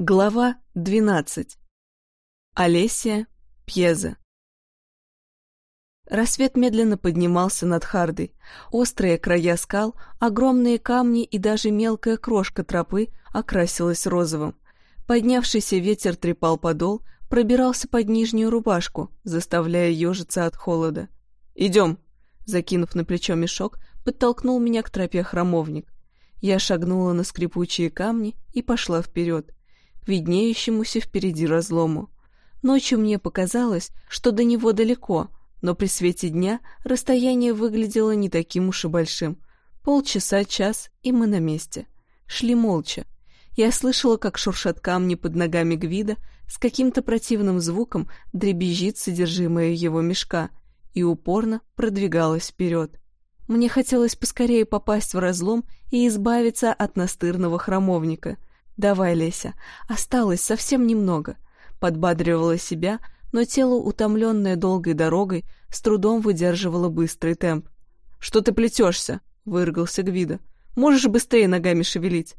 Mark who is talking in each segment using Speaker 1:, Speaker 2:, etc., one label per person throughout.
Speaker 1: Глава 12. Олесия Пьеза. Рассвет медленно поднимался над Хардой. Острые края скал, огромные камни и даже мелкая крошка тропы окрасилась розовым. Поднявшийся ветер трепал подол, пробирался под нижнюю рубашку, заставляя ежиться от холода. «Идем!» Закинув на плечо мешок, подтолкнул меня к тропе храмовник. Я шагнула на скрипучие камни и пошла вперед виднеющемуся впереди разлому. Ночью мне показалось, что до него далеко, но при свете дня расстояние выглядело не таким уж и большим. Полчаса, час, и мы на месте. Шли молча. Я слышала, как шуршат камни под ногами Гвида, с каким-то противным звуком дребезжит содержимое его мешка, и упорно продвигалась вперед. Мне хотелось поскорее попасть в разлом и избавиться от настырного храмовника — «Давай, Леся, осталось совсем немного», — подбадривала себя, но тело, утомленное долгой дорогой, с трудом выдерживало быстрый темп. «Что ты плетешься?» — выргался Гвида. «Можешь быстрее ногами шевелить?»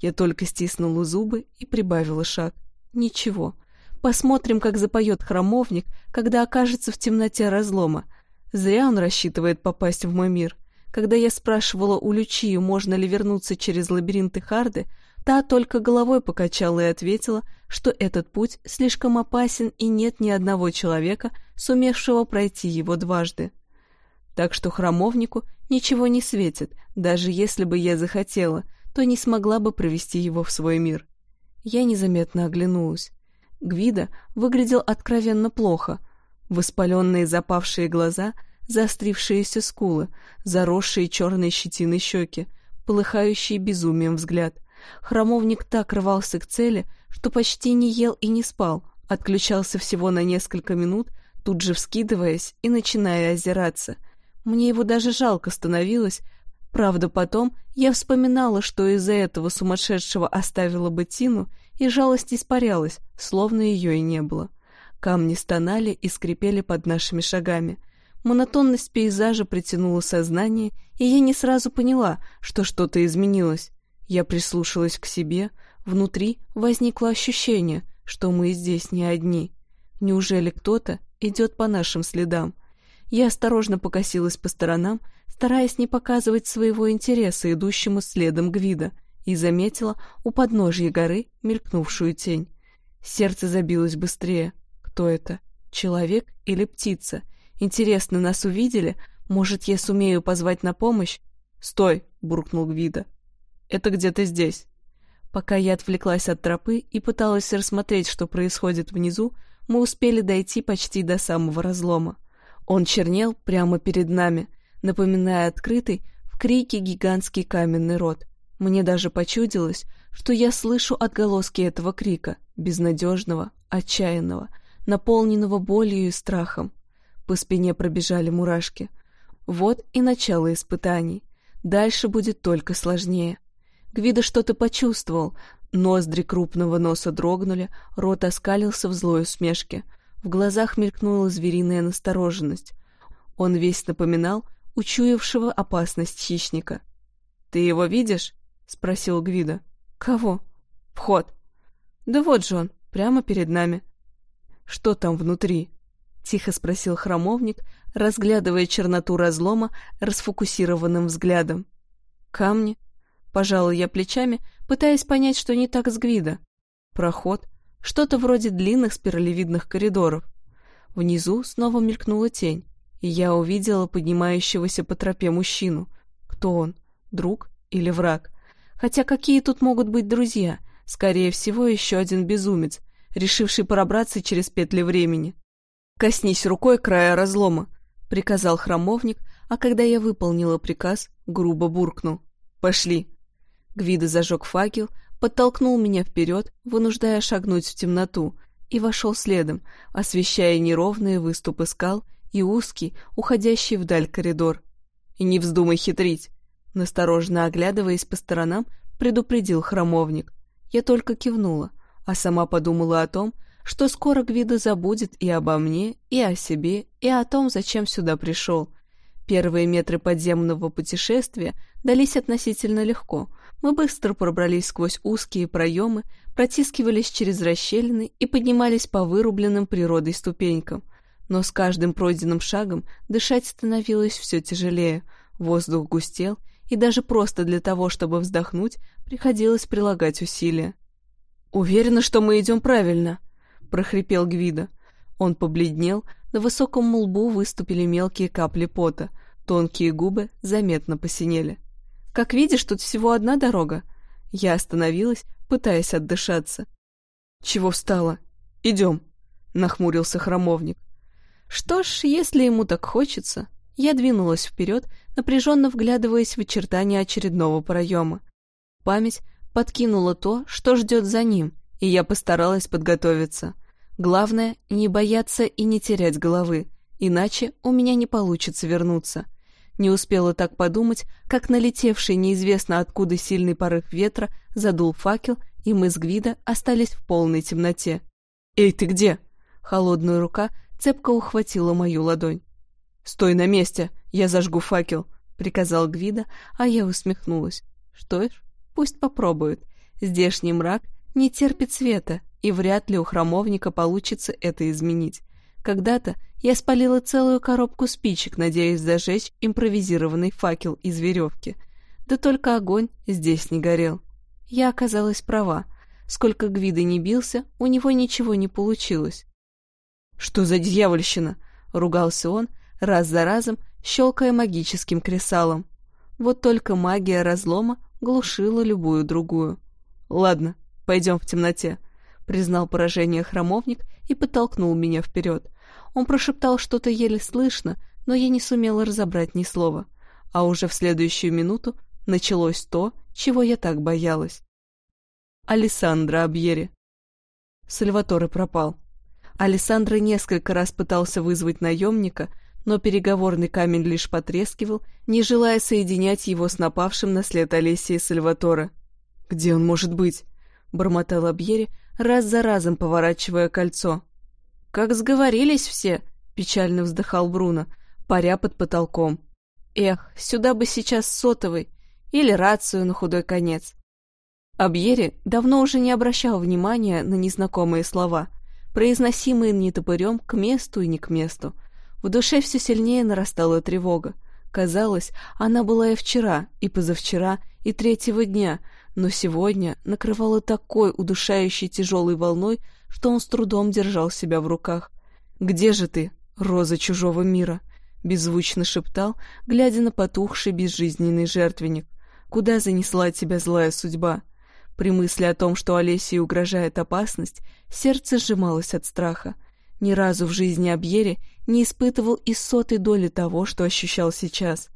Speaker 1: Я только стиснула зубы и прибавила шаг. «Ничего. Посмотрим, как запоет храмовник, когда окажется в темноте разлома. Зря он рассчитывает попасть в мой мир. Когда я спрашивала у Лючии, можно ли вернуться через лабиринты Харды, Та только головой покачала и ответила, что этот путь слишком опасен и нет ни одного человека, сумевшего пройти его дважды. Так что храмовнику ничего не светит, даже если бы я захотела, то не смогла бы провести его в свой мир. Я незаметно оглянулась. Гвида выглядел откровенно плохо. Воспаленные запавшие глаза, заострившиеся скулы, заросшие черной щетиной щеки, полыхающий безумием взгляд. Храмовник так рвался к цели, что почти не ел и не спал, отключался всего на несколько минут, тут же вскидываясь и начиная озираться. Мне его даже жалко становилось, правда потом я вспоминала, что из-за этого сумасшедшего оставила бы Тину, и жалость испарялась, словно ее и не было. Камни стонали и скрипели под нашими шагами. Монотонность пейзажа притянула сознание, и я не сразу поняла, что что-то изменилось. Я прислушалась к себе, внутри возникло ощущение, что мы здесь не одни. Неужели кто-то идет по нашим следам? Я осторожно покосилась по сторонам, стараясь не показывать своего интереса идущему следом Гвида, и заметила у подножья горы мелькнувшую тень. Сердце забилось быстрее. Кто это? Человек или птица? Интересно, нас увидели? Может, я сумею позвать на помощь? «Стой!» — буркнул Гвида. Это где-то здесь. Пока я отвлеклась от тропы и пыталась рассмотреть, что происходит внизу, мы успели дойти почти до самого разлома. Он чернел прямо перед нами, напоминая открытый в крике гигантский каменный рот. Мне даже почудилось, что я слышу отголоски этого крика, безнадежного, отчаянного, наполненного болью и страхом. По спине пробежали мурашки. Вот и начало испытаний. Дальше будет только сложнее. Гвида что-то почувствовал. Ноздри крупного носа дрогнули, рот оскалился в злой усмешке. В глазах мелькнула звериная настороженность. Он весь напоминал учуявшего опасность хищника. «Ты его видишь?» — спросил Гвида. «Кого?» «Вход». «Да вот же он, прямо перед нами». «Что там внутри?» — тихо спросил храмовник, разглядывая черноту разлома расфокусированным взглядом. «Камни, Пожала я плечами, пытаясь понять, что не так с Гвида. Проход. Что-то вроде длинных спиралевидных коридоров. Внизу снова мелькнула тень, и я увидела поднимающегося по тропе мужчину. Кто он? Друг или враг? Хотя какие тут могут быть друзья? Скорее всего, еще один безумец, решивший пробраться через петли времени. «Коснись рукой края разлома», — приказал храмовник, а когда я выполнила приказ, грубо буркнул. «Пошли». Гвида зажег факел, подтолкнул меня вперед, вынуждая шагнуть в темноту, и вошел следом, освещая неровные выступы скал и узкий, уходящий вдаль коридор. «И не вздумай хитрить!» Насторожно оглядываясь по сторонам, предупредил храмовник. Я только кивнула, а сама подумала о том, что скоро Гвида забудет и обо мне, и о себе, и о том, зачем сюда пришел. Первые метры подземного путешествия дались относительно легко — Мы быстро пробрались сквозь узкие проемы, протискивались через расщелины и поднимались по вырубленным природой ступенькам. Но с каждым пройденным шагом дышать становилось все тяжелее, воздух густел, и даже просто для того, чтобы вздохнуть, приходилось прилагать усилия. «Уверена, что мы идем правильно», — прохрипел Гвида. Он побледнел, на высоком лбу выступили мелкие капли пота, тонкие губы заметно посинели. Как видишь, тут всего одна дорога. Я остановилась, пытаясь отдышаться. Чего встала? Идем, нахмурился храмовник. Что ж, если ему так хочется. Я двинулась вперед, напряженно вглядываясь в очертания очередного проема. Память подкинула то, что ждет за ним, и я постаралась подготовиться. Главное — не бояться и не терять головы, иначе у меня не получится вернуться. Не успела так подумать, как налетевший неизвестно откуда сильный порыв ветра задул факел, и мы с Гвида остались в полной темноте. «Эй, ты где?» Холодная рука цепко ухватила мою ладонь. «Стой на месте, я зажгу факел», — приказал Гвида, а я усмехнулась. «Что ж, пусть попробуют. Здешний мрак не терпит света, и вряд ли у храмовника получится это изменить. Когда-то я спалила целую коробку спичек, надеясь зажечь импровизированный факел из веревки. Да только огонь здесь не горел. Я оказалась права. Сколько Гвида не бился, у него ничего не получилось. «Что за дьявольщина?» — ругался он, раз за разом, щелкая магическим кресалом. Вот только магия разлома глушила любую другую. «Ладно, пойдем в темноте», — признал поражение храмовник и подтолкнул меня вперед. Он прошептал что-то еле слышно, но я не сумела разобрать ни слова. А уже в следующую минуту началось то, чего я так боялась. Алессандро Абьери. Сальваторе пропал. Алессандро несколько раз пытался вызвать наемника, но переговорный камень лишь потрескивал, не желая соединять его с напавшим на след Олесии Сальваторе. «Где он может быть?» — бормотал Абьери, раз за разом поворачивая кольцо. «Как сговорились все!» — печально вздыхал Бруно, паря под потолком. «Эх, сюда бы сейчас сотовый или рацию на худой конец». Абьери давно уже не обращал внимания на незнакомые слова, произносимые не топырем к месту и не к месту. В душе все сильнее нарастала тревога. Казалось, она была и вчера, и позавчера, и третьего дня, но сегодня накрывала такой удушающей тяжелой волной, что он с трудом держал себя в руках. «Где же ты, роза чужого мира?» — беззвучно шептал, глядя на потухший безжизненный жертвенник. «Куда занесла тебя злая судьба?» При мысли о том, что Олесии угрожает опасность, сердце сжималось от страха. Ни разу в жизни Абьере не испытывал и сотой доли того, что ощущал сейчас.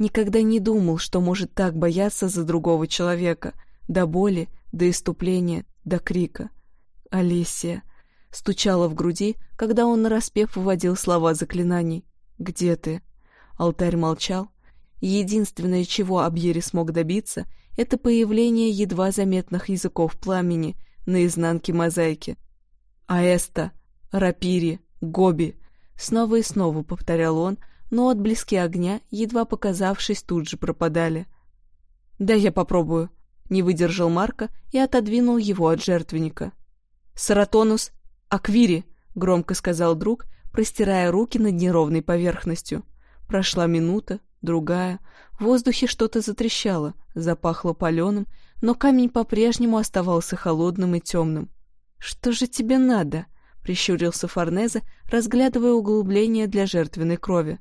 Speaker 1: Никогда не думал, что может так бояться за другого человека, до боли, до иступления, до крика. Алисия. Стучала в груди, когда он нараспев выводил слова заклинаний. «Где ты?» Алтарь молчал. Единственное, чего Абьери смог добиться, это появление едва заметных языков пламени на изнанке мозаики. «Аэста! Рапири! Гоби!» Снова и снова повторял он, но отблески огня, едва показавшись, тут же пропадали. «Да я попробую», — не выдержал Марка и отодвинул его от жертвенника. «Саратонус Аквири», — громко сказал друг, простирая руки над неровной поверхностью. Прошла минута, другая. В воздухе что-то затрещало, запахло паленым, но камень по-прежнему оставался холодным и темным. «Что же тебе надо?» — прищурился Форнезе, разглядывая углубление для жертвенной крови.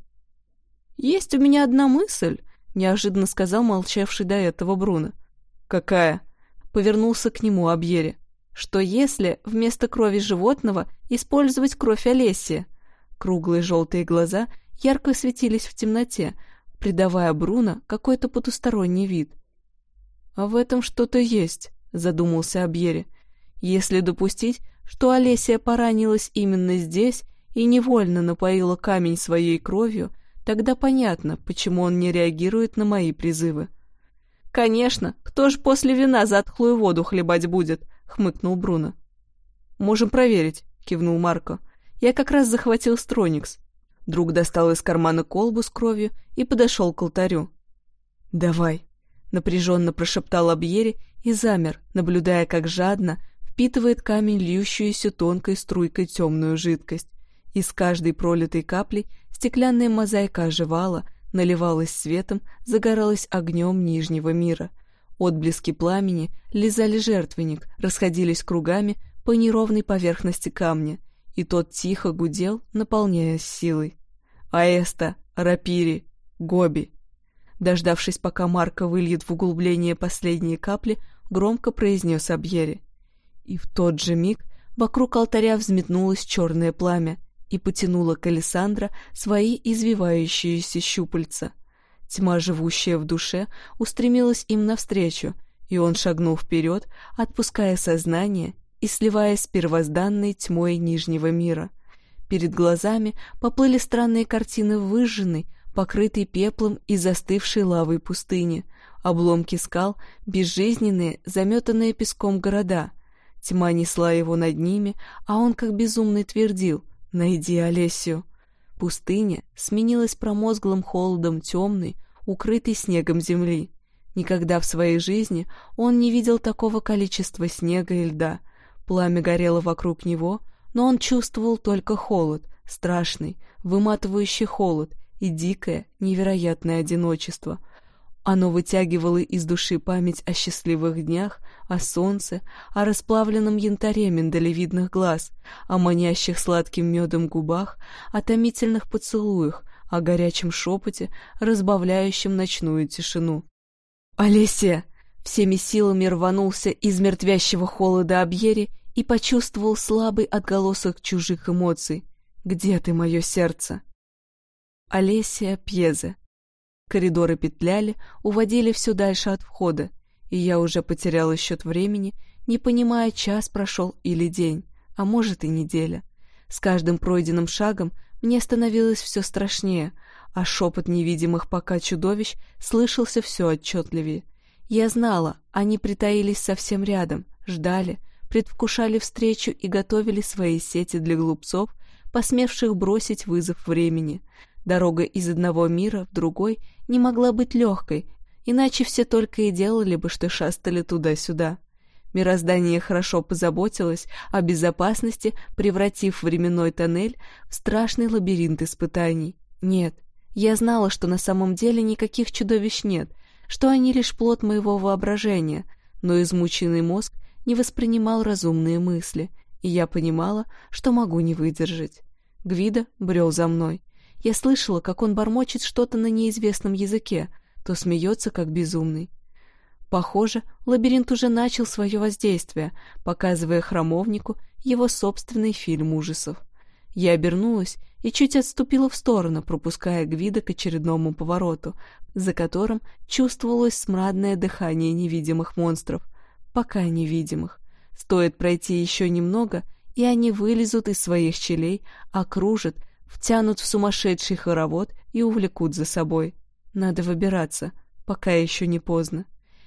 Speaker 1: «Есть у меня одна мысль», — неожиданно сказал молчавший до этого Бруно. «Какая?» — повернулся к нему Абьери что если вместо крови животного использовать кровь Олесия? Круглые желтые глаза ярко светились в темноте, придавая Бруно какой-то потусторонний вид. «А в этом что-то есть», — задумался Абьери. «Если допустить, что Олесия поранилась именно здесь и невольно напоила камень своей кровью, тогда понятно, почему он не реагирует на мои призывы». «Конечно, кто ж после вина затхлую воду хлебать будет?» хмыкнул Бруно. «Можем проверить», — кивнул Марко. «Я как раз захватил Строникс». Друг достал из кармана колбу с кровью и подошел к алтарю. «Давай». напряженно прошептал Абьери и замер, наблюдая, как жадно впитывает камень льющуюся тонкой струйкой темную жидкость. И с каждой пролитой каплей стеклянная мозаика оживала, наливалась светом, загоралась огнем Нижнего мира. Отблески пламени лизали жертвенник, расходились кругами по неровной поверхности камня, и тот тихо гудел, наполняясь силой. «Аэста! Рапири! Гоби!» Дождавшись, пока Марко выльет в углубление последние капли, громко произнес Абьери. И в тот же миг вокруг алтаря взметнулось черное пламя и потянуло к Александра свои извивающиеся щупальца. Тьма, живущая в душе, устремилась им навстречу, и он шагнул вперед, отпуская сознание и сливаясь с первозданной тьмой Нижнего мира. Перед глазами поплыли странные картины выжженной, покрытой пеплом и застывшей лавой пустыни, обломки скал, безжизненные, заметанные песком города. Тьма несла его над ними, а он как безумный твердил «Найди Олесю». Пустыня сменилась промозглым холодом темной, укрытой снегом земли. Никогда в своей жизни он не видел такого количества снега и льда. Пламя горело вокруг него, но он чувствовал только холод, страшный, выматывающий холод и дикое, невероятное одиночество. Оно вытягивало из души память о счастливых днях, о солнце, о расплавленном янтаре миндалевидных глаз, о манящих сладким медом губах, о томительных поцелуях, о горячем шепоте, разбавляющем ночную тишину. «Олеся!» Всеми силами рванулся из мертвящего холода Абьери и почувствовал слабый отголосок чужих эмоций. «Где ты, мое сердце?» Олеся Пьезе. Коридоры петляли, уводили все дальше от входа, и я уже потеряла счет времени, не понимая, час прошел или день, а может и неделя. С каждым пройденным шагом мне становилось все страшнее, а шепот невидимых пока чудовищ слышался все отчетливее. Я знала, они притаились совсем рядом, ждали, предвкушали встречу и готовили свои сети для глупцов, посмевших бросить вызов времени. Дорога из одного мира в другой не могла быть легкой, иначе все только и делали бы, что шастали туда-сюда. Мироздание хорошо позаботилось о безопасности, превратив временной тоннель в страшный лабиринт испытаний. Нет, я знала, что на самом деле никаких чудовищ нет, что они лишь плод моего воображения, но измученный мозг не воспринимал разумные мысли, и я понимала, что могу не выдержать. Гвида брел за мной. Я слышала, как он бормочет что-то на неизвестном языке, то смеется, как безумный. Похоже, лабиринт уже начал свое воздействие, показывая храмовнику его собственный фильм ужасов. Я обернулась и чуть отступила в сторону, пропуская Гвида к очередному повороту, за которым чувствовалось смрадное дыхание невидимых монстров, пока невидимых. Стоит пройти еще немного, и они вылезут из своих щелей, окружат, втянут в сумасшедший хоровод и увлекут за собой. Надо выбираться, пока еще не поздно.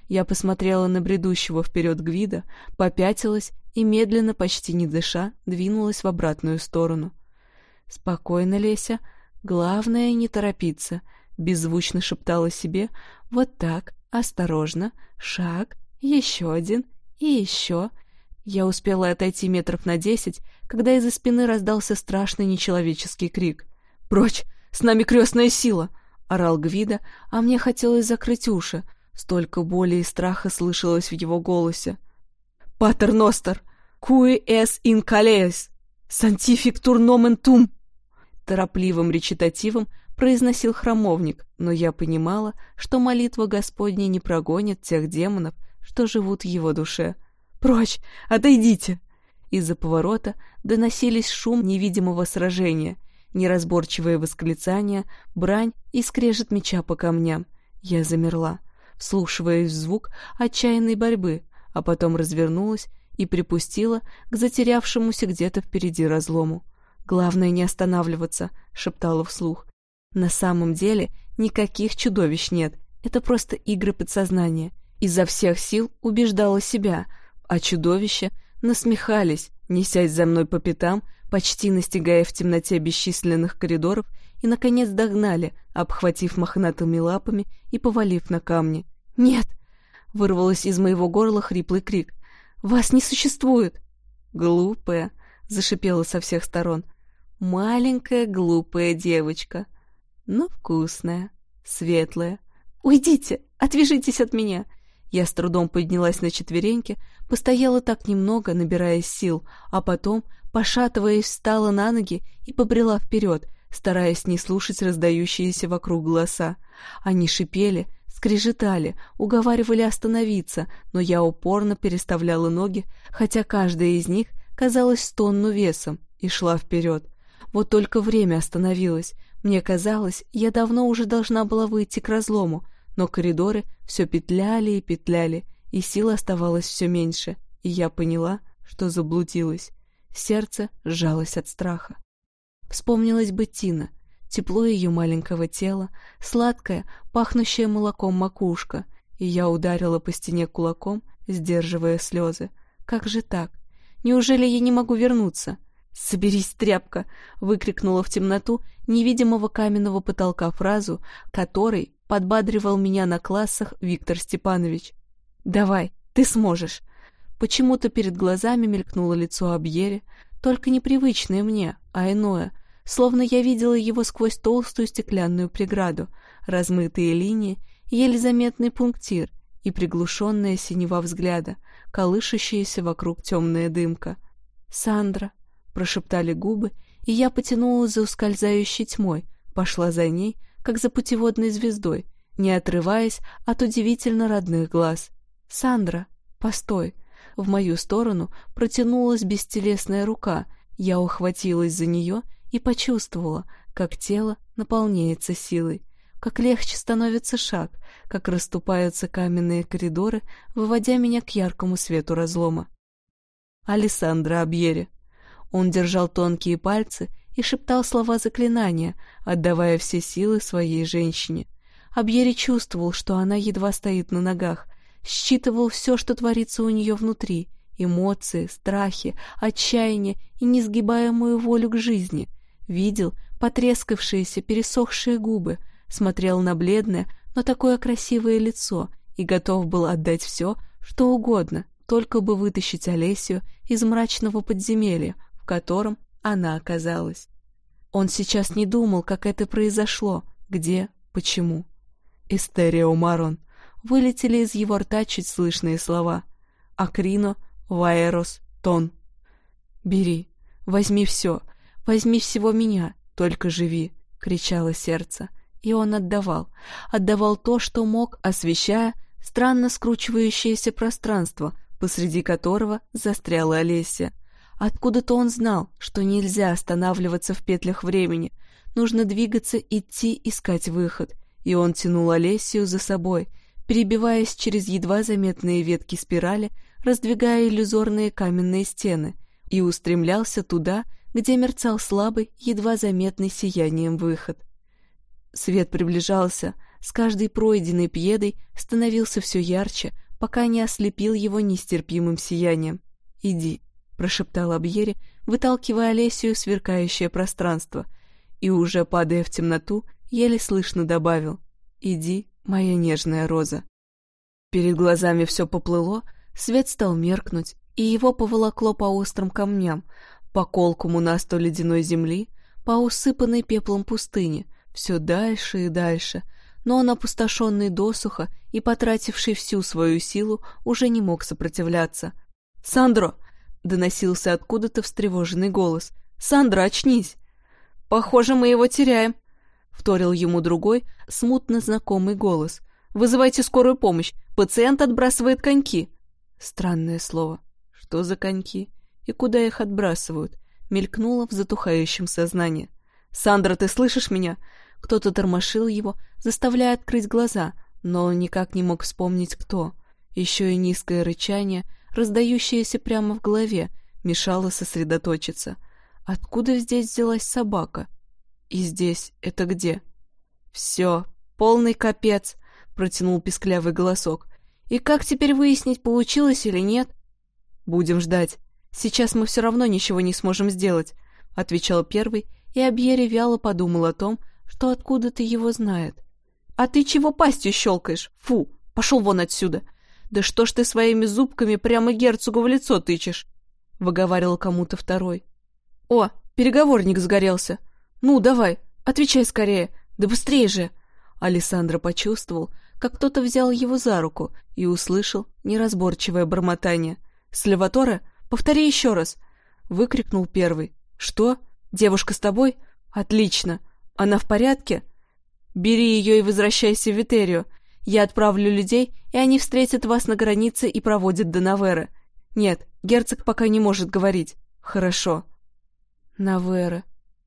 Speaker 1: Я посмотрела на бредущего вперед Гвида, попятилась и, медленно, почти не дыша, двинулась в обратную сторону. «Спокойно, Леся. Главное, не торопиться», — беззвучно шептала себе. «Вот так, осторожно, шаг, еще один и еще». Я успела отойти метров на десять, когда из-за спины раздался страшный нечеловеческий крик. «Прочь! С нами крестная сила!» — орал Гвида, а мне хотелось закрыть уши. Столько боли и страха слышалось в его голосе. «Патер Ностер! Куи эс ин калеес! Сантифик турномен тум!» Торопливым речитативом произносил храмовник, но я понимала, что молитва Господня не прогонит тех демонов, что живут в его душе. «Прочь! Отойдите!» Из-за поворота доносились шум невидимого сражения, неразборчивые восклицания, брань и скрежет меча по камням. Я замерла, вслушиваясь в звук отчаянной борьбы, а потом развернулась и припустила к затерявшемуся где-то впереди разлому. «Главное не останавливаться», — шептала вслух. «На самом деле никаких чудовищ нет, это просто игры подсознания». Изо всех сил убеждала себя, а чудовища насмехались, несясь за мной по пятам, почти настигая в темноте бесчисленных коридоров и, наконец, догнали, обхватив мохнатыми лапами и повалив на камни. «Нет!» — вырвалось из моего горла хриплый крик. «Вас не существует!» «Глупая!» — зашипела со всех сторон. «Маленькая глупая девочка, но вкусная, светлая. Уйдите! Отвяжитесь от меня!» Я с трудом поднялась на четвереньки, постояла так немного, набирая сил, а потом, пошатываясь, встала на ноги и побрела вперед, стараясь не слушать раздающиеся вокруг голоса. Они шипели, скрежетали, уговаривали остановиться, но я упорно переставляла ноги, хотя каждая из них казалась тонну весом, и шла вперед. Вот только время остановилось. Мне казалось, я давно уже должна была выйти к разлому, но коридоры все петляли и петляли, и сил оставалось все меньше, и я поняла, что заблудилась. Сердце сжалось от страха. Вспомнилась бы Тина, тепло ее маленького тела, сладкая, пахнущая молоком макушка, и я ударила по стене кулаком, сдерживая слезы. Как же так? Неужели я не могу вернуться? «Соберись, тряпка!» — выкрикнула в темноту невидимого каменного потолка фразу, которой подбадривал меня на классах Виктор Степанович. «Давай, ты сможешь!» Почему-то перед глазами мелькнуло лицо Абьери, только непривычное мне, а иное, словно я видела его сквозь толстую стеклянную преграду, размытые линии, еле заметный пунктир и приглушенная синева взгляда, колышащаяся вокруг темная дымка. «Сандра!» — прошептали губы, и я потянулась за ускользающей тьмой, пошла за ней, как за путеводной звездой, не отрываясь от удивительно родных глаз. «Сандра, постой!» В мою сторону протянулась бестелесная рука, я ухватилась за нее и почувствовала, как тело наполняется силой, как легче становится шаг, как расступаются каменные коридоры, выводя меня к яркому свету разлома. Алессандро Абьери. Он держал тонкие пальцы и шептал слова заклинания, отдавая все силы своей женщине. Абьери чувствовал, что она едва стоит на ногах, считывал все, что творится у нее внутри, эмоции, страхи, отчаяние и несгибаемую волю к жизни, видел потрескавшиеся, пересохшие губы, смотрел на бледное, но такое красивое лицо и готов был отдать все, что угодно, только бы вытащить Олесию из мрачного подземелья, в котором она оказалась. Он сейчас не думал, как это произошло, где, почему. «Истерио Марон», вылетели из его рта чуть слышные слова. «Акрино, Ваэрос, Тон». «Бери, возьми все, возьми всего меня, только живи», — кричало сердце. И он отдавал, отдавал то, что мог, освещая странно скручивающееся пространство, посреди которого застряла Олеся. Откуда-то он знал, что нельзя останавливаться в петлях времени, нужно двигаться, идти, искать выход. И он тянул Олесию за собой, перебиваясь через едва заметные ветки спирали, раздвигая иллюзорные каменные стены, и устремлялся туда, где мерцал слабый, едва заметный сиянием выход. Свет приближался, с каждой пройденной пьедой становился все ярче, пока не ослепил его нестерпимым сиянием. «Иди», — прошептал Абьери, выталкивая Олесию в сверкающее пространство, и, уже падая в темноту, еле слышно добавил «Иди, моя нежная роза». Перед глазами все поплыло, свет стал меркнуть, и его поволокло по острым камням, по колкому насту ледяной земли, по усыпанной пеплом пустыне, все дальше и дальше, но он, опустошенный досуха и потративший всю свою силу, уже не мог сопротивляться. «Сандро!» — доносился откуда-то встревоженный голос. «Сандро, очнись!» «Похоже, мы его теряем!» — вторил ему другой, смутно знакомый голос. «Вызывайте скорую помощь! Пациент отбрасывает коньки!» Странное слово. Что за коньки? И куда их отбрасывают? Мелькнуло в затухающем сознании. «Сандра, ты слышишь меня?» Кто-то тормошил его, заставляя открыть глаза, но он никак не мог вспомнить, кто. Еще и низкое рычание, раздающееся прямо в голове, мешало сосредоточиться. Откуда здесь взялась собака? И здесь это где? «Все, полный капец!» — протянул писклявый голосок. «И как теперь выяснить, получилось или нет?» «Будем ждать. Сейчас мы все равно ничего не сможем сделать», — отвечал первый, и Абьери вяло подумал о том, что откуда-то его знает. «А ты чего пастью щелкаешь? Фу!» Пошел вон отсюда. Да что ж ты своими зубками прямо герцогу в лицо тычешь? Выговаривал кому-то второй. О, переговорник сгорелся. Ну, давай, отвечай скорее. Да быстрее же. Александра почувствовал, как кто-то взял его за руку и услышал неразборчивое бормотание. «Сальваторе, повтори еще раз!» — выкрикнул первый. «Что? Девушка с тобой? Отлично! Она в порядке? Бери ее и возвращайся в Витерию. Я отправлю людей, и они встретят вас на границе и проводят до Навера. Нет, герцог пока не может говорить. Хорошо. Навера.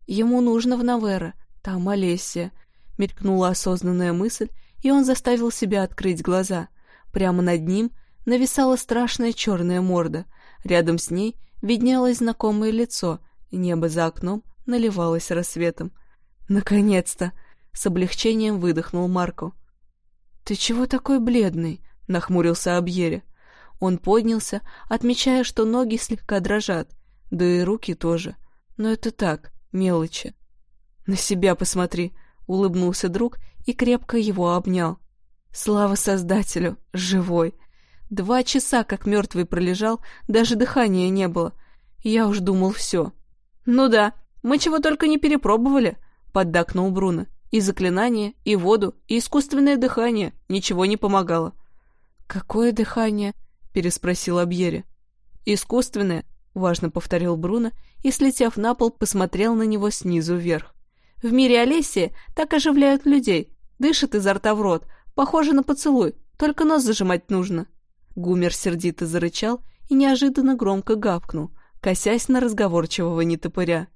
Speaker 1: Ему нужно в Навера. Там Олесия. Мелькнула осознанная мысль, и он заставил себя открыть глаза. Прямо над ним нависала страшная черная морда. Рядом с ней виднелось знакомое лицо, небо за окном наливалось рассветом. «Наконец-то!» — с облегчением выдохнул Марко. «Ты чего такой бледный?» — нахмурился Абьере. Он поднялся, отмечая, что ноги слегка дрожат, да и руки тоже. Но это так, мелочи. «На себя посмотри!» — улыбнулся друг и крепко его обнял. «Слава Создателю! Живой!» Два часа, как мертвый пролежал, даже дыхания не было. Я уж думал все. «Ну да, мы чего только не перепробовали», — поддакнул Бруно. «И заклинание, и воду, и искусственное дыхание. Ничего не помогало». «Какое дыхание?» — переспросил Абьери. «Искусственное», — важно повторил Бруно и, слетев на пол, посмотрел на него снизу вверх. «В мире Олесии так оживляют людей. Дышит изо рта в рот. Похоже на поцелуй, только нос зажимать нужно». Гумер сердито зарычал и неожиданно громко гавкнул, косясь на разговорчивого нетопыря.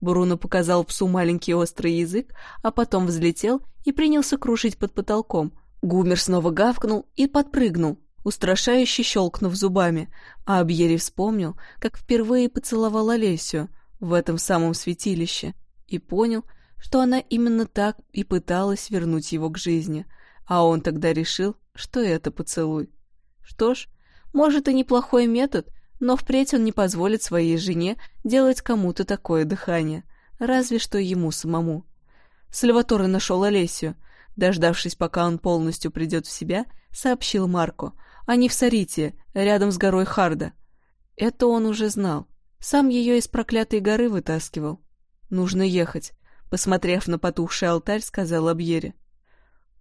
Speaker 1: Бруно показал псу маленький острый язык, а потом взлетел и принялся кружить под потолком. Гумер снова гавкнул и подпрыгнул, устрашающе щелкнув зубами, а Абьери вспомнил, как впервые поцеловал Олесю в этом самом святилище, и понял, что она именно так и пыталась вернуть его к жизни, а он тогда решил, что это поцелуй. Что ж, может и неплохой метод, но впредь он не позволит своей жене делать кому-то такое дыхание, разве что ему самому. Сальваторе нашел Олесию. Дождавшись, пока он полностью придет в себя, сообщил Марко. Они в Сарите, рядом с горой Харда. Это он уже знал. Сам ее из проклятой горы вытаскивал. Нужно ехать. Посмотрев на потухший алтарь, сказал Абьере.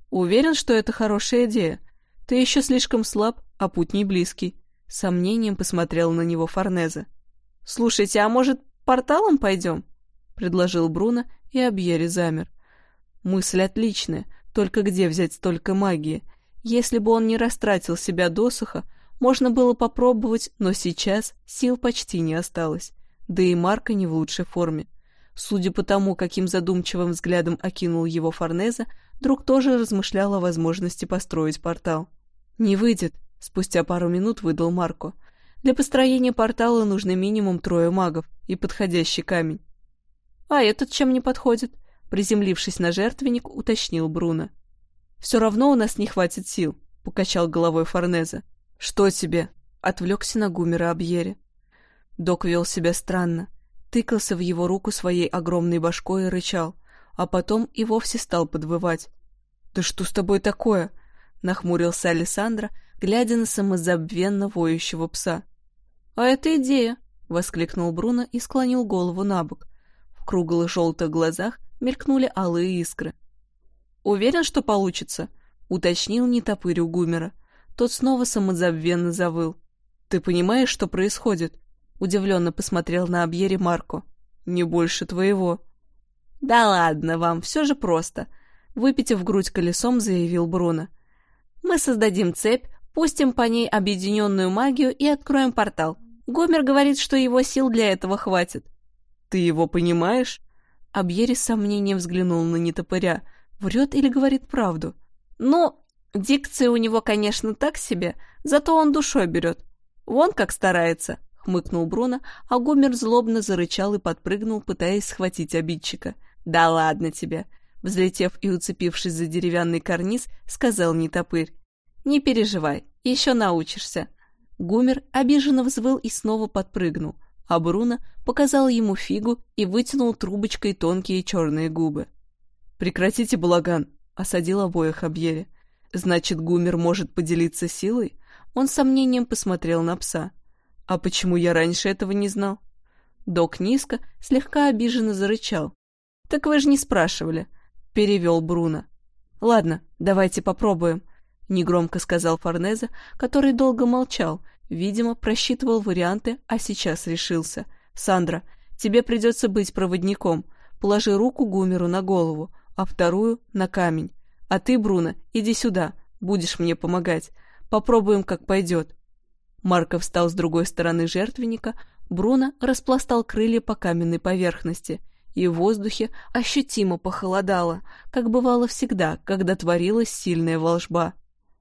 Speaker 1: «Уверен, что это хорошая идея. Ты еще слишком слаб, а путь не близкий. Сомнением посмотрел на него Форнезе. «Слушайте, а может, порталом пойдем?» — предложил Бруно, и Абьери замер. Мысль отличная, только где взять столько магии? Если бы он не растратил себя досуха, можно было попробовать, но сейчас сил почти не осталось. Да и Марка не в лучшей форме. Судя по тому, каким задумчивым взглядом окинул его Форнеза, друг тоже размышлял о возможности построить портал. «Не выйдет», Спустя пару минут выдал Марко. Для построения портала нужно минимум трое магов и подходящий камень. А этот чем не подходит? Приземлившись на жертвенник, уточнил Бруно. Все равно у нас не хватит сил, покачал головой Форнезе. Что тебе? Отвлекся на Гумера Абьере. Док вел себя странно. Тыкался в его руку своей огромной башкой и рычал, а потом и вовсе стал подвывать. «Да что с тобой такое?» — нахмурился Александра, глядя на самозабвенно воющего пса. «А это идея!» — воскликнул Бруно и склонил голову на бок. В круглых желтых глазах мелькнули алые искры. «Уверен, что получится?» — уточнил нетопырю Гумера. Тот снова самозабвенно завыл. «Ты понимаешь, что происходит?» — удивленно посмотрел на Абьере Марко. «Не больше твоего». «Да ладно вам, все же просто», — выпитив грудь колесом, заявил Бруно. «Мы создадим цепь, Пустим по ней объединенную магию и откроем портал. Гомер говорит, что его сил для этого хватит. Ты его понимаешь? Абьери с сомнением взглянул на нетопыря. Врет или говорит правду? Ну, дикция у него, конечно, так себе, зато он душой берет. Вон как старается, хмыкнул Бруно, а Гомер злобно зарычал и подпрыгнул, пытаясь схватить обидчика. Да ладно тебе. Взлетев и уцепившись за деревянный карниз, сказал нетопырь. «Не переживай, еще научишься». Гумер обиженно взвыл и снова подпрыгнул, а Бруно показал ему фигу и вытянул трубочкой тонкие черные губы. «Прекратите балаган!» — осадил обоих Абьере. Значит, Гумер может поделиться силой? Он с сомнением посмотрел на пса. А почему я раньше этого не знал? Док низко, слегка обиженно зарычал. «Так вы же не спрашивали», — перевел Бруно. «Ладно, давайте попробуем», — негромко сказал Форнезе, который долго молчал, видимо, просчитывал варианты, а сейчас решился. «Сандра, тебе придется быть проводником. Положи руку Гумеру на голову, а вторую — на камень. А ты, Бруно, иди сюда, будешь мне помогать. Попробуем, как пойдет». Марко встал с другой стороны жертвенника, Бруно распластал крылья по каменной поверхности, и в воздухе ощутимо похолодало, как бывало всегда, когда творилась сильная волжба.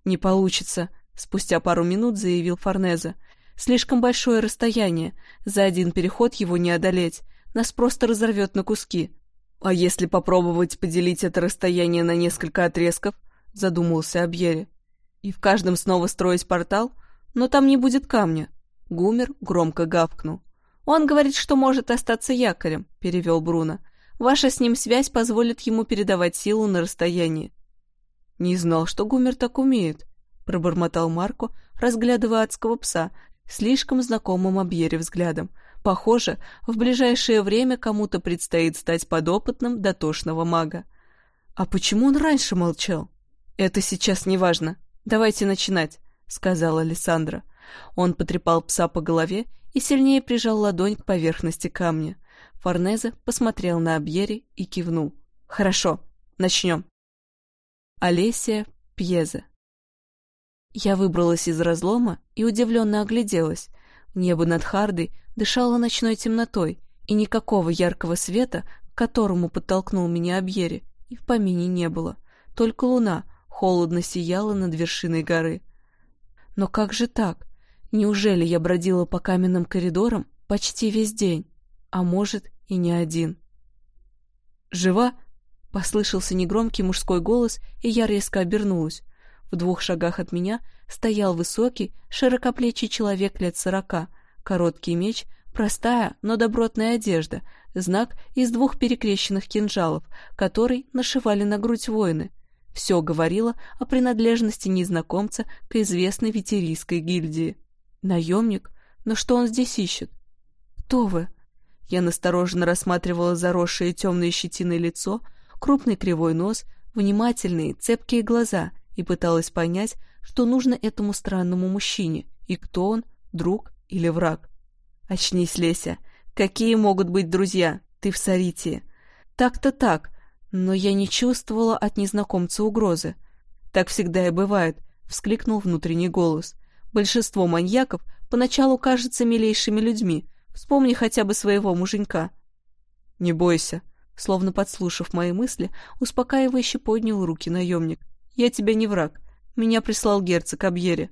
Speaker 1: «Не получится», — спустя пару минут заявил Форнезе. «Слишком большое расстояние, за один переход его не одолеть, нас просто разорвет на куски». «А если попробовать поделить это расстояние на несколько отрезков?» — задумался Абьери. «И в каждом снова строить портал? Но там не будет камня». Гумер громко гавкнул. «Он говорит, что может остаться якорем», — перевел Бруно. «Ваша с ним связь позволит ему передавать силу на расстоянии». «Не знал, что Гумер так умеет», — пробормотал Марко, разглядывая адского пса, слишком знакомым Абьере взглядом. Похоже, в ближайшее время кому-то предстоит стать подопытным дотошного мага. «А почему он раньше молчал?» «Это сейчас не важно. Давайте начинать», — сказала Александра. Он потрепал пса по голове и сильнее прижал ладонь к поверхности камня. Форнезе посмотрел на Абьери и кивнул. «Хорошо, начнем». Олесия Пьезе Я выбралась из разлома и удивленно огляделась. Небо над Хардой дышало ночной темнотой, и никакого яркого света, к которому подтолкнул меня Абьери, и в помине не было. Только луна холодно сияла над вершиной горы. Но как же так? Неужели я бродила по каменным коридорам почти весь день? А может, и не один. «Жива?» — послышался негромкий мужской голос, и я резко обернулась. В двух шагах от меня стоял высокий, широкоплечий человек лет сорока, короткий меч, простая, но добротная одежда, знак из двух перекрещенных кинжалов, который нашивали на грудь воины. Все говорило о принадлежности незнакомца к известной ветерийской гильдии. Наемник? Но что он здесь ищет? Кто вы? Я настороженно рассматривала заросшее темной щетиной лицо, крупный кривой нос, внимательные, цепкие глаза и пыталась понять, что нужно этому странному мужчине, и кто он, друг или враг. Очнись, Леся. Какие могут быть друзья? Ты в Саритии. Так-то так, но я не чувствовала от незнакомца угрозы. Так всегда и бывает, — вскликнул внутренний голос. Большинство маньяков поначалу кажутся милейшими людьми. Вспомни хотя бы своего муженька. Не бойся. Словно подслушав мои мысли, успокаивающе поднял руки наемник. Я тебе не враг. Меня прислал герцог Абьере.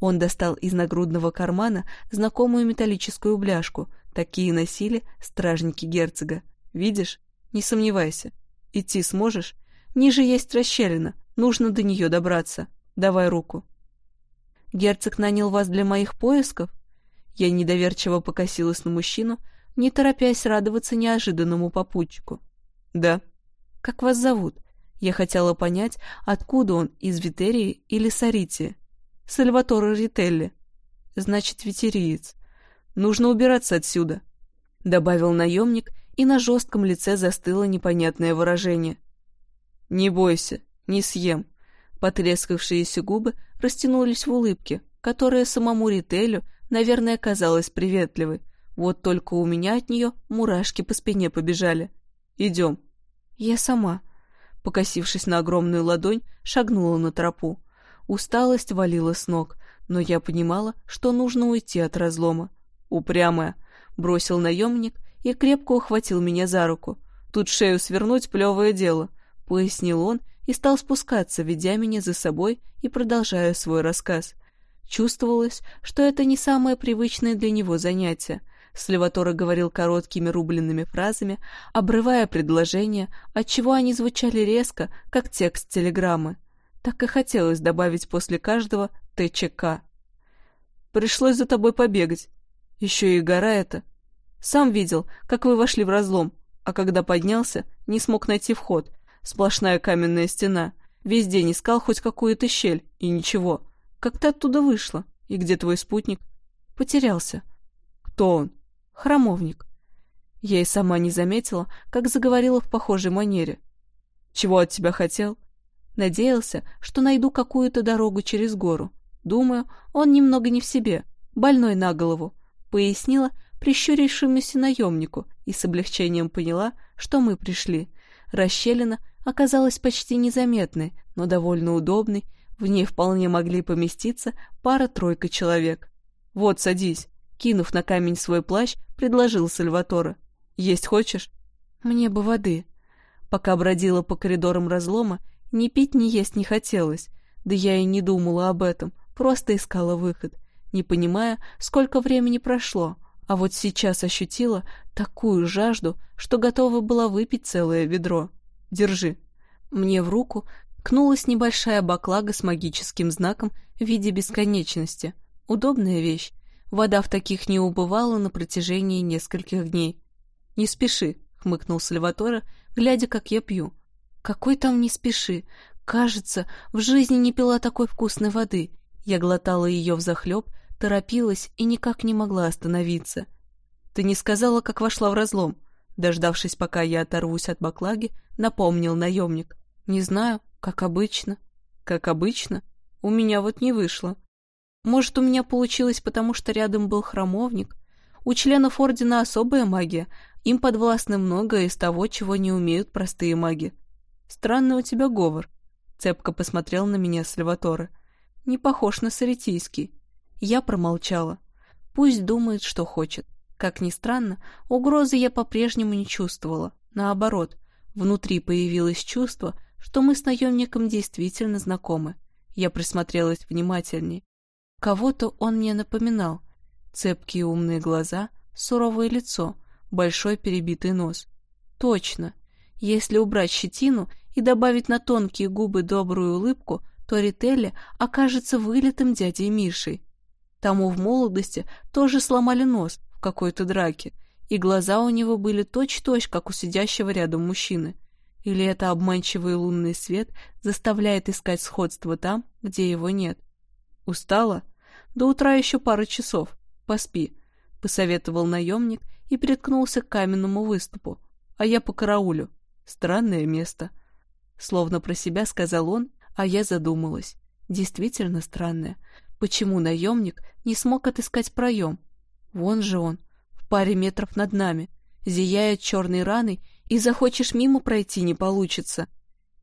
Speaker 1: Он достал из нагрудного кармана знакомую металлическую бляшку. Такие носили стражники герцога. Видишь? Не сомневайся. Идти сможешь? Ниже есть расщелина. Нужно до нее добраться. Давай руку. Герцог нанял вас для моих поисков?» Я недоверчиво покосилась на мужчину, не торопясь радоваться неожиданному попутчику. «Да». «Как вас зовут?» Я хотела понять, откуда он, из Витерии или Саритии. «Сальваторе Рителли». «Значит, ветериец. Нужно убираться отсюда», — добавил наемник, и на жестком лице застыло непонятное выражение. «Не бойся, не съем. Потрескавшиеся губы растянулись в улыбке, которая самому Рителю, наверное, казалась приветливой. Вот только у меня от нее мурашки по спине побежали. «Идем». «Я сама», покосившись на огромную ладонь, шагнула на тропу. Усталость валила с ног, но я понимала, что нужно уйти от разлома. «Упрямая», — бросил наемник и крепко ухватил меня за руку. «Тут шею свернуть — плевое дело», — пояснил он и стал спускаться, ведя меня за собой и продолжая свой рассказ. Чувствовалось, что это не самое привычное для него занятие. Сальваторе говорил короткими рубленными фразами, обрывая предложения, отчего они звучали резко, как текст телеграммы. Так и хотелось добавить после каждого ТЧК. «Пришлось за тобой побегать. Еще и гора эта. Сам видел, как вы вошли в разлом, а когда поднялся, не смог найти вход. Сплошная каменная стена. Весь день искал хоть какую-то щель, и ничего. Как ты оттуда вышла? И где твой спутник? Потерялся. Кто он? Храмовник. Я и сама не заметила, как заговорила в похожей манере. Чего от тебя хотел? Надеялся, что найду какую-то дорогу через гору. Думаю, он немного не в себе, больной на голову, пояснила прищурившемуся наемнику и с облегчением поняла, что мы пришли. Расщелина оказалась почти незаметной, но довольно удобной, в ней вполне могли поместиться пара-тройка человек. «Вот, садись», — кинув на камень свой плащ, предложил Сальватора. «Есть хочешь?» «Мне бы воды». Пока бродила по коридорам разлома, ни пить, ни есть не хотелось, да я и не думала об этом, просто искала выход, не понимая, сколько времени прошло, а вот сейчас ощутила такую жажду, что готова была выпить целое ведро. Держи. Мне в руку ткнулась небольшая баклага с магическим знаком в виде бесконечности. Удобная вещь. Вода в таких не убывала на протяжении нескольких дней. «Не спеши», — хмыкнул Сальватора, глядя, как я пью. «Какой там не спеши? Кажется, в жизни не пила такой вкусной воды. Я глотала ее взахлеб, торопилась и никак не могла остановиться. Ты не сказала, как вошла в разлом?» Дождавшись, пока я оторвусь от баклаги, напомнил наемник. «Не знаю, как обычно». «Как обычно? У меня вот не вышло». «Может, у меня получилось, потому что рядом был храмовник? У членов Ордена особая магия, им подвластно многое из того, чего не умеют простые маги». «Странный у тебя говор», — цепко посмотрел на меня Сальваторе. «Не похож на саретийский». Я промолчала. Пусть думает, что хочет. Как ни странно, угрозы я по-прежнему не чувствовала. Наоборот, внутри появилось чувство, что мы с наемником действительно знакомы. Я присмотрелась внимательнее. Кого-то он мне напоминал. Цепкие умные глаза, суровое лицо, большой перебитый нос. Точно. Если убрать щетину и добавить на тонкие губы добрую улыбку, то Рителли окажется вылитым дядей Мишей. Тому в молодости тоже сломали нос, какой-то драке, и глаза у него были точь-точь, как у сидящего рядом мужчины. Или это обманчивый лунный свет заставляет искать сходство там, где его нет? Устала? До утра еще пару часов. Поспи, — посоветовал наемник и приткнулся к каменному выступу. А я по караулю. Странное место. Словно про себя сказал он, а я задумалась. Действительно странное. Почему наемник не смог отыскать проем? Вон же он, в паре метров над нами, зияет черной раной, и захочешь мимо пройти не получится.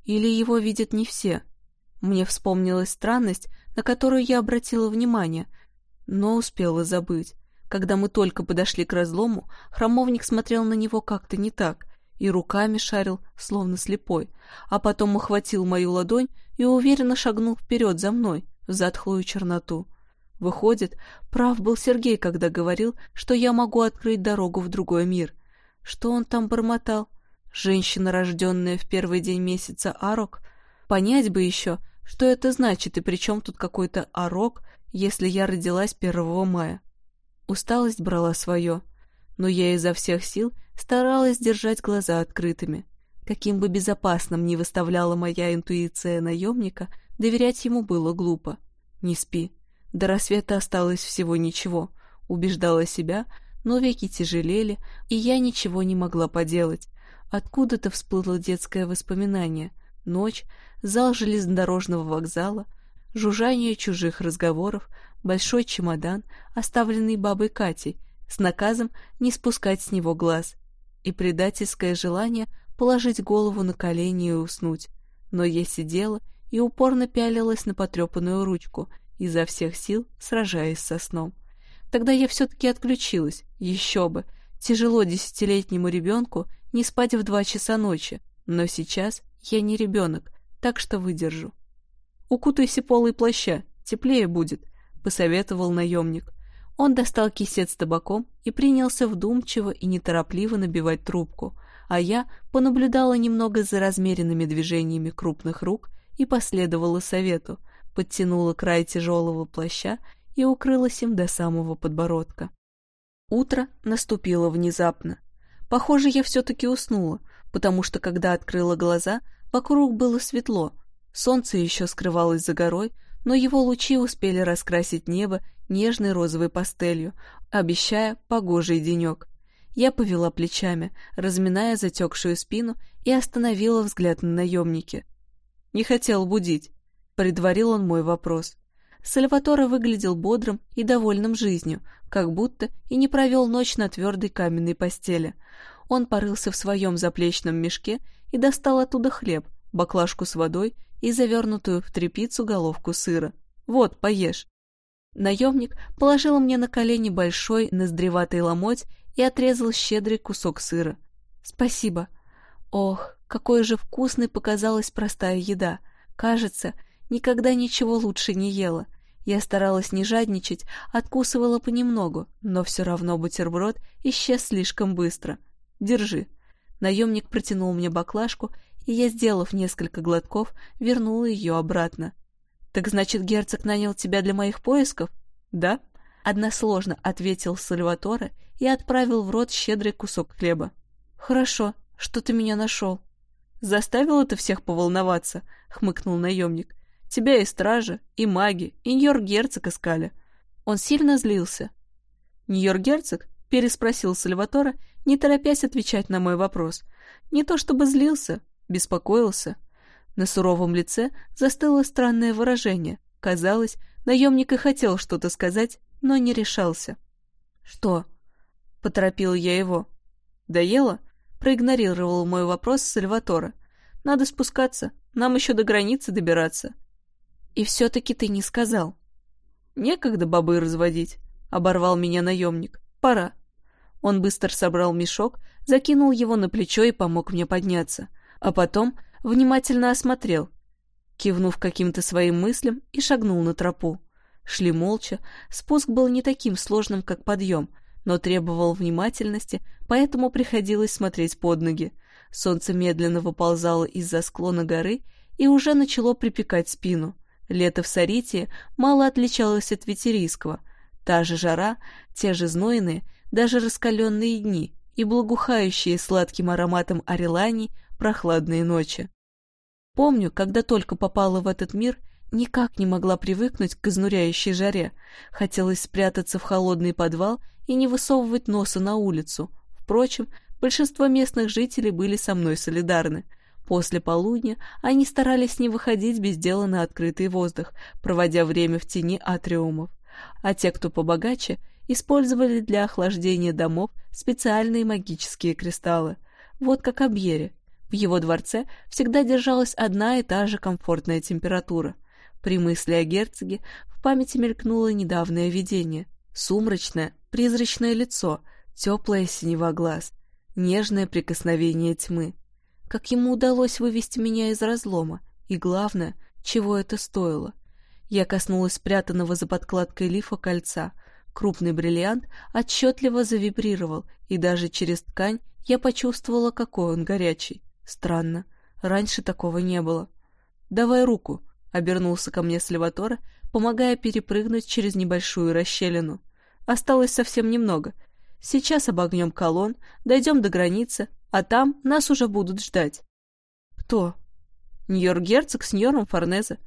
Speaker 1: Или его видят не все. Мне вспомнилась странность, на которую я обратила внимание, но успела забыть. Когда мы только подошли к разлому, храмовник смотрел на него как-то не так и руками шарил, словно слепой, а потом ухватил мою ладонь и уверенно шагнул вперед за мной, в затхлую черноту. Выходит, прав был Сергей, когда говорил, что я могу открыть дорогу в другой мир. Что он там бормотал? Женщина, рожденная в первый день месяца Арок? Понять бы еще, что это значит и при чем тут какой-то Арок, если я родилась 1 мая. Усталость брала свое, но я изо всех сил старалась держать глаза открытыми. Каким бы безопасным ни выставляла моя интуиция наемника, доверять ему было глупо. Не спи. До рассвета осталось всего ничего, убеждала себя, но веки тяжелели, и я ничего не могла поделать. Откуда-то всплыло детское воспоминание. Ночь, зал железнодорожного вокзала, жужжание чужих разговоров, большой чемодан, оставленный бабой Катей, с наказом не спускать с него глаз, и предательское желание положить голову на колени и уснуть. Но я сидела и упорно пялилась на потрепанную ручку, изо всех сил сражаясь со сном. Тогда я все-таки отключилась, еще бы. Тяжело десятилетнему ребенку не спать в два часа ночи, но сейчас я не ребенок, так что выдержу. «Укутайся полой плаща, теплее будет», — посоветовал наемник. Он достал кисет с табаком и принялся вдумчиво и неторопливо набивать трубку, а я понаблюдала немного за размеренными движениями крупных рук и последовала совету — подтянула край тяжелого плаща и укрылась им до самого подбородка. Утро наступило внезапно. Похоже, я все-таки уснула, потому что, когда открыла глаза, вокруг было светло. Солнце еще скрывалось за горой, но его лучи успели раскрасить небо нежной розовой пастелью, обещая погожий денек. Я повела плечами, разминая затекшую спину, и остановила взгляд на наемники. «Не хотел будить», — предварил он мой вопрос. Сальваторе выглядел бодрым и довольным жизнью, как будто и не провел ночь на твердой каменной постели. Он порылся в своем заплечном мешке и достал оттуда хлеб, баклажку с водой и завернутую в тряпицу головку сыра. «Вот, поешь». Наемник положил мне на колени большой ноздреватый ломоть и отрезал щедрый кусок сыра. «Спасибо». Ох, какой же вкусной показалась простая еда. Кажется, никогда ничего лучше не ела. Я старалась не жадничать, откусывала понемногу, но все равно бутерброд исчез слишком быстро. «Держи». Наемник протянул мне баклажку, и я, сделав несколько глотков, вернула ее обратно. «Так значит, герцог нанял тебя для моих поисков?» «Да?» — односложно ответил Сальваторе и отправил в рот щедрый кусок хлеба. «Хорошо, что ты меня нашел». «Заставил это всех поволноваться?» — хмыкнул наемник. «Тебя и стража, и маги, и Ньор-герцог искали». Он сильно злился. «Ньор-герцог?» — переспросил Сальваторе, не торопясь отвечать на мой вопрос. Не то чтобы злился, беспокоился. На суровом лице застыло странное выражение. Казалось, наемник и хотел что-то сказать, но не решался. «Что?» — поторопил я его. «Доела?» — проигнорировал мой вопрос Сальватора. «Надо спускаться, нам еще до границы добираться». «И все-таки ты не сказал». «Некогда бобы разводить», — оборвал меня наемник. «Пора». Он быстро собрал мешок, закинул его на плечо и помог мне подняться, а потом внимательно осмотрел, кивнув каким-то своим мыслям и шагнул на тропу. Шли молча, спуск был не таким сложным, как подъем, но требовал внимательности, поэтому приходилось смотреть под ноги. Солнце медленно выползало из-за склона горы и уже начало припекать спину. Лето в Саритии мало отличалось от ветерийского. Та же жара, те же знойные, даже раскаленные дни и благоухающие сладким ароматом орелани прохладные ночи. Помню, когда только попала в этот мир, никак не могла привыкнуть к изнуряющей жаре. Хотелось спрятаться в холодный подвал и не высовывать носа на улицу. Впрочем, большинство местных жителей были со мной солидарны. После полудня они старались не выходить без дела на открытый воздух, проводя время в тени атриумов. А те, кто побогаче, использовали для охлаждения домов специальные магические кристаллы. Вот как Абьере. В его дворце всегда держалась одна и та же комфортная температура. При мысли о герцоге в памяти мелькнуло недавнее видение. Сумрачное, призрачное лицо, теплое синева глаз, нежное прикосновение тьмы. Как ему удалось вывести меня из разлома, и главное, чего это стоило. Я коснулась спрятанного за подкладкой лифа кольца — Крупный бриллиант отчетливо завибрировал, и даже через ткань я почувствовала, какой он горячий. Странно, раньше такого не было. «Давай руку», — обернулся ко мне Сальваторе, помогая перепрыгнуть через небольшую расщелину. Осталось совсем немного. Сейчас обогнем колонн, дойдем до границы, а там нас уже будут ждать. Кто? Ньор-герцог с Ньором Форнезе.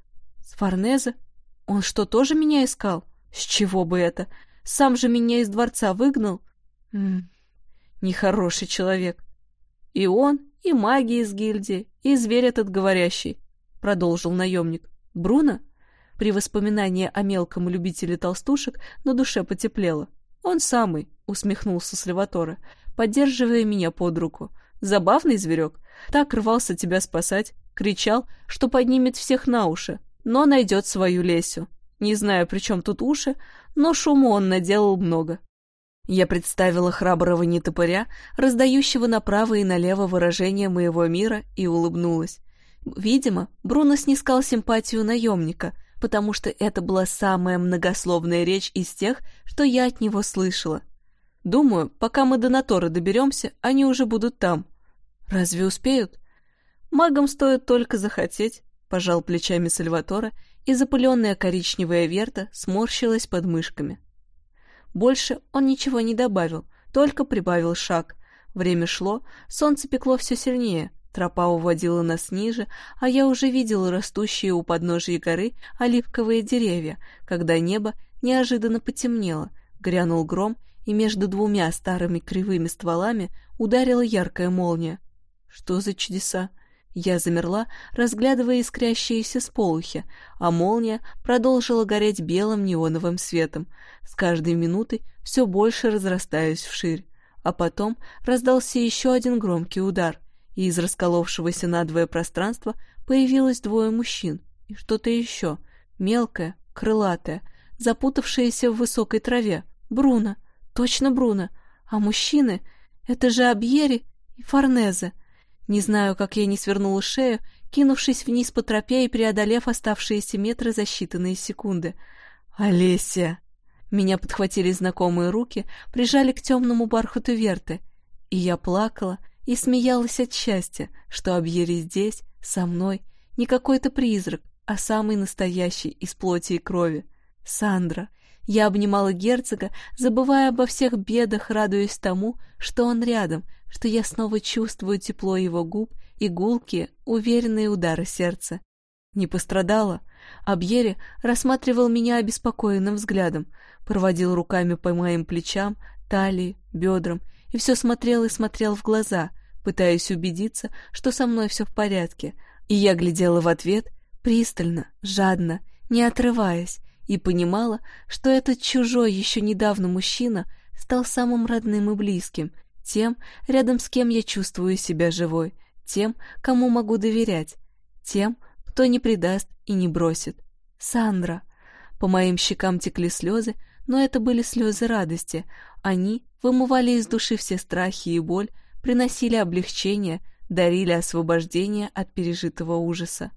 Speaker 1: С Форнезе? Он что, тоже меня искал? С чего бы это? Сам же меня из дворца выгнал. М -м, нехороший человек. И он, и маги из гильдии, и зверь этот говорящий, продолжил наемник. Бруно? При воспоминании о мелком любителе толстушек на душе потеплело. Он самый, усмехнулся Сальваторе, поддерживая меня под руку. Забавный зверек. Так рвался тебя спасать, кричал, что поднимет всех на уши, но найдет свою Лесю. Не знаю, при чем тут уши, но шуму он наделал много. Я представила храброго нетопыря, раздающего направо и налево выражение моего мира, и улыбнулась. Видимо, Бруно снискал симпатию наемника, потому что это была самая многословная речь из тех, что я от него слышала. Думаю, пока мы до Натора доберемся, они уже будут там. Разве успеют? Магам стоит только захотеть, пожал плечами Сальватора и запыленная коричневая верта сморщилась под мышками. Больше он ничего не добавил, только прибавил шаг. Время шло, солнце пекло все сильнее, Тропа уводила нас ниже, а я уже видела растущие у подножия горы оливковые деревья, когда небо неожиданно потемнело, грянул гром, и между двумя старыми кривыми стволами ударила яркая молния. Что за чудеса? Я замерла, разглядывая искрящиеся сполохи, а молния продолжила гореть белым неоновым светом, с каждой минутой все больше разрастаясь вширь. А потом раздался еще один громкий удар, и из расколовшегося надвое пространства появилось двое мужчин и что-то еще, мелкое, крылатое, запутавшееся в высокой траве. Бруно, точно Бруно. А мужчины — это же Абьери и Форнезе. Не знаю, как я не свернула шею, кинувшись вниз по тропе и преодолев оставшиеся метры за считанные секунды. «Олеся!» Меня подхватили знакомые руки, прижали к темному бархату Верты, и я плакала и смеялась от счастья, что Абьери здесь, со мной, не какой-то призрак, а самый настоящий из плоти и крови. Сандра. Я обнимала герцога, забывая обо всех бедах, радуясь тому, что он рядом, что я снова чувствую тепло его губ и гулкие, уверенные удары сердца. Не пострадала. Абьери рассматривал меня обеспокоенным взглядом, проводил руками по моим плечам, талии, бедрам и все смотрел и смотрел в глаза, пытаясь убедиться, что со мной все в порядке. И я глядела в ответ пристально, жадно, не отрываясь, и понимала, что этот чужой еще недавно мужчина стал самым родным и близким, тем, рядом с кем я чувствую себя живой, тем, кому могу доверять, тем, кто не предаст и не бросит. Сандра. По моим щекам текли слезы, но это были слезы радости. Они вымывали из души все страхи и боль, приносили облегчение, дарили освобождение от пережитого ужаса.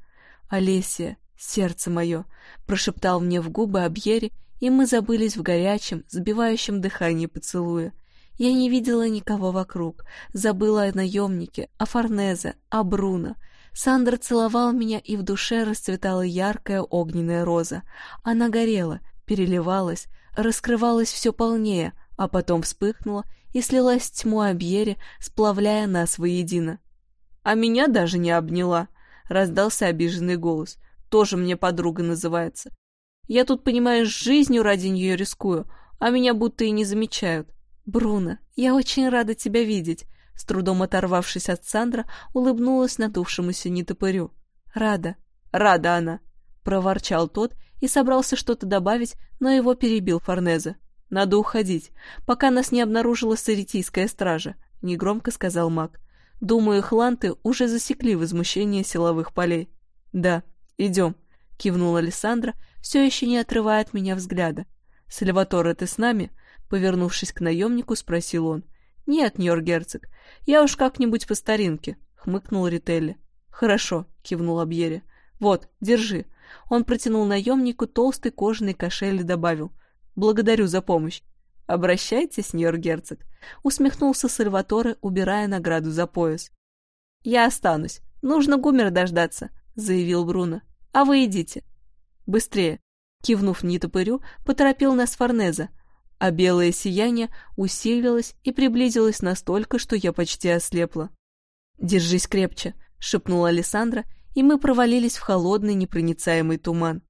Speaker 1: Олесия, сердце мое, прошептал мне в губы Абьери, и мы забылись в горячем, сбивающем дыхание поцелуя. Я не видела никого вокруг, забыла о наемнике, о Форнезе, о Бруно. Сандер целовал меня, и в душе расцветала яркая огненная роза. Она горела, переливалась, раскрывалась все полнее, а потом вспыхнула и слилась в тьму Абьери, сплавляя нас воедино. «А меня даже не обняла», — раздался обиженный голос тоже мне подруга называется. Я тут, понимаешь, жизнью ради нее рискую, а меня будто и не замечают. Бруно, я очень рада тебя видеть. С трудом оторвавшись от Сандра, улыбнулась надувшемуся нетопырю. Рада. Рада она. Проворчал тот и собрался что-то добавить, но его перебил Форнезе. «Надо уходить, пока нас не обнаружила саритийская стража», — негромко сказал маг. «Думаю, хланты уже засекли возмущение силовых полей». «Да», «Идем», — кивнула Александра, все еще не отрывая от меня взгляда. «Сальваторе, ты с нами?» Повернувшись к наемнику, спросил он. «Нет, Ньор-герцог, я уж как-нибудь по старинке», — хмыкнул Рителли. «Хорошо», — кивнул Абьере. «Вот, держи». Он протянул наемнику толстый кожаный кошель и добавил. «Благодарю за помощь». «Обращайтесь, Ньор-герцог», — усмехнулся Сальваторе, убирая награду за пояс. «Я останусь. Нужно Гумера дождаться. — заявил Бруно. «А вы идите». «Быстрее!» Кивнув нетопырю, поторопил нас Форнеза, а белое сияние усилилось и приблизилось настолько, что я почти ослепла. «Держись крепче», — шепнула Александра, и мы провалились в холодный непроницаемый туман.